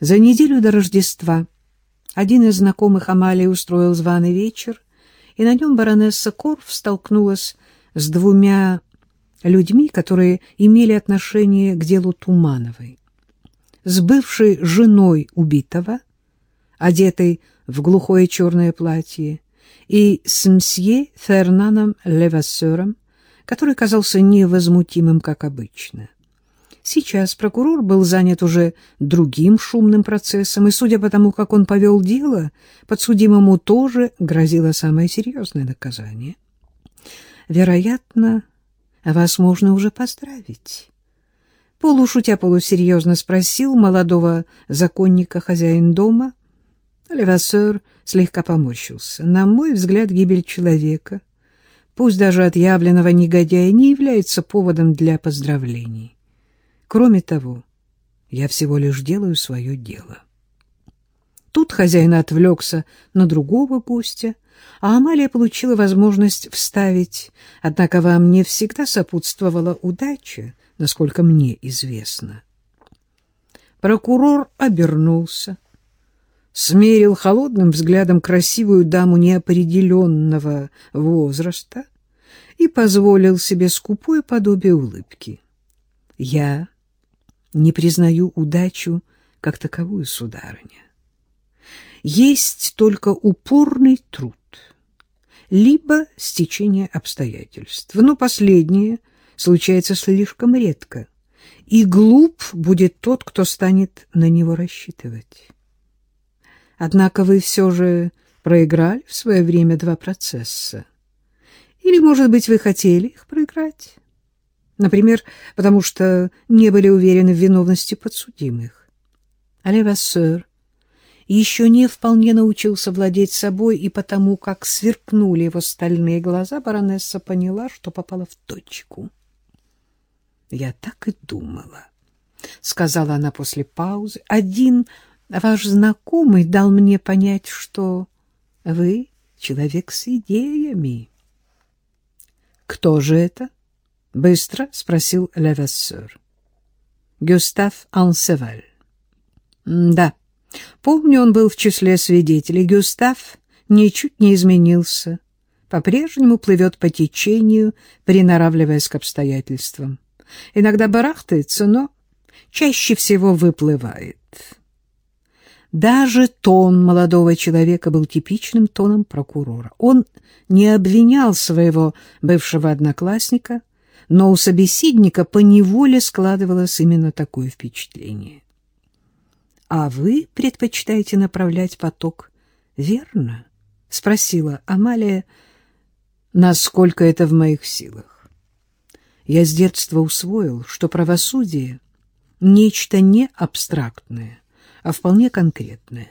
За неделю до Рождества один из знакомых Амалии устроил званый вечер, и на нем баронесса Корф столкнулась с двумя людьми, которые имели отношение к делу Тумановой. С бывшей женой убитого, одетой в глухое черное платье, и с мсье Фернаном Левассером, который казался невозмутимым, как обычно. Сейчас прокурор был занят уже другим шумным процессом, и, судя по тому, как он повел дело, подсудимому тоже грозило самое серьезное наказание. Вероятно, вас можно уже поздравить. Полушутя полусерьезно спросил молодого законника хозяин дома. Левассер слегка поморщился. На мой взгляд, гибель человека, пусть даже отъявленного негодяя, не является поводом для поздравлений. Кроме того, я всего лишь делаю свое дело. Тут хозяин отвлекся на другого гостя, а Амалия получила возможность вставить, однако вам не всегда сопутствовала удача, насколько мне известно. Прокурор обернулся, смерил холодным взглядом красивую даму неопределенного возраста и позволил себе скупое подобие улыбки. Я не признаю удачу как таковую, сударыня. Есть только упорный труд, либо стечение обстоятельств. Но последнее случается слишком редко, и глуп будет тот, кто станет на него рассчитывать. Однако вы все же проиграли в свое время два процесса. Или, может быть, вы хотели их проиграть? Например, потому что не были уверены в виновности подсудимых. Але Вассер еще не вполне научился владеть собой, и потому, как сверкнули его стальные глаза, баронесса поняла, что попала в точку. — Я так и думала, — сказала она после паузы. — Один ваш знакомый дал мне понять, что вы человек с идеями. — Кто же это? — быстро спросил Левессер. — Гюстав Ансеваль. — Да, помню, он был в числе свидетелей. Гюстав ничуть не изменился, по-прежнему плывет по течению, приноравливаясь к обстоятельствам. Иногда барахтается, но чаще всего выплывает. Даже тон молодого человека был типичным тоном прокурора. Он не обвинял своего бывшего одноклассника, но у собеседника поневоле складывалось именно такое впечатление. — А вы предпочитаете направлять поток верно? — спросила Амалия, — насколько это в моих силах. Я с детства усвоил, что правосудие — нечто не абстрактное, а вполне конкретное.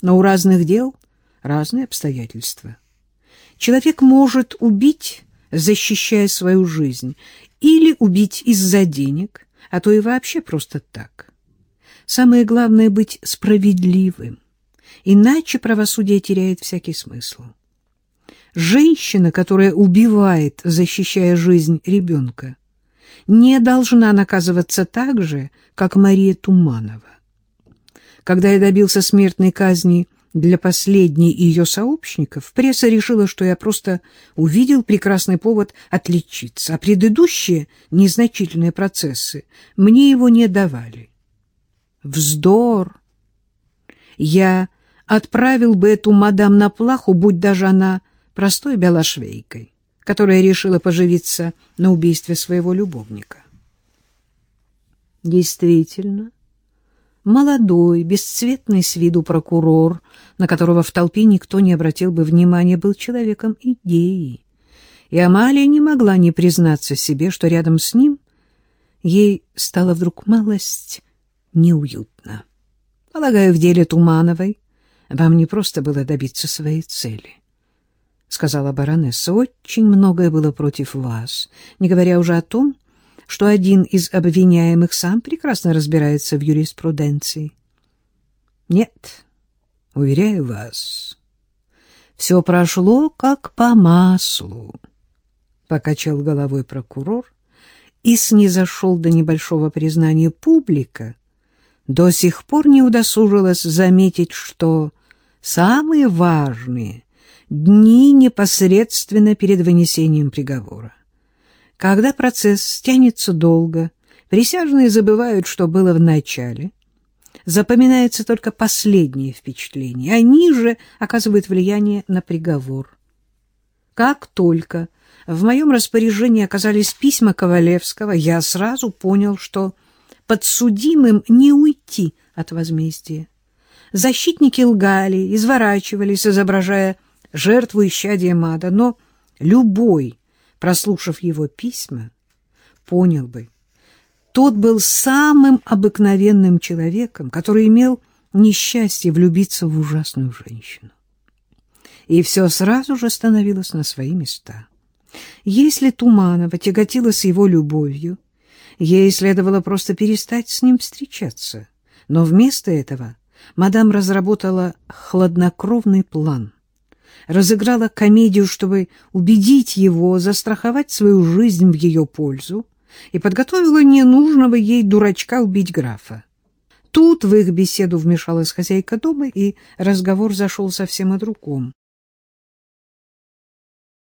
Но у разных дел разные обстоятельства. Человек может убить защищая свою жизнь, или убить из-за денег, а то и вообще просто так. Самое главное — быть справедливым, иначе правосудие теряет всякий смысл. Женщина, которая убивает, защищая жизнь ребенка, не должна наказываться так же, как Мария Туманова. Когда я добился смертной казни для последней ее сообщников пресса решила, что я просто увидел прекрасный повод отличиться, а предыдущие незначительные процессы мне его не давали. Вздор! Я отправил бы эту мадам на плаху, будь даже она простой белошвейкой, которая решила поживиться на убийстве своего любовника. Действительно, Молодой, бесцветный с виду прокурор, на которого в толпе никто не обратил бы внимания, был человеком идеи. И Амалия не могла не признаться себе, что рядом с ним ей стало вдруг малость неуютно. Полагаю, в деле Тумановой вам не просто было добиться своей цели. — сказала баронесса, — очень многое было против вас, не говоря уже о том, что один из обвиняемых сам прекрасно разбирается в юриспруденции. Нет, уверяю вас, все прошло как по маслу, — покачал головой прокурор и снизошел до небольшого признания публика, до сих пор не удосужилась заметить, что самые важные дни непосредственно перед вынесением приговора. Когда процесс тянется долго, присяжные забывают, что было в начале, запоминается только последнее впечатление, они же оказывают влияние на приговор. Как только в моем распоряжении оказались письма Ковалевского, я сразу понял, что подсудимым не уйти от возмездия. Защитники лгали, изворачивались, изображая жертву исчадия мада, но любой, прослушав его письма, понял бы, тот был самым обыкновенным человеком, который имел несчастье влюбиться в ужасную женщину. И все сразу же становилось на свои места. Если Туманова тяготилась его любовью, ей следовало просто перестать с ним встречаться. Но вместо этого мадам разработала хладнокровный план. Разыграла комедию, чтобы убедить его застраховать свою жизнь в ее пользу, и подготовила ненужного ей дурачка убить графа. Тут в их беседу вмешалась хозяйка дома, и разговор зашел совсем о другом.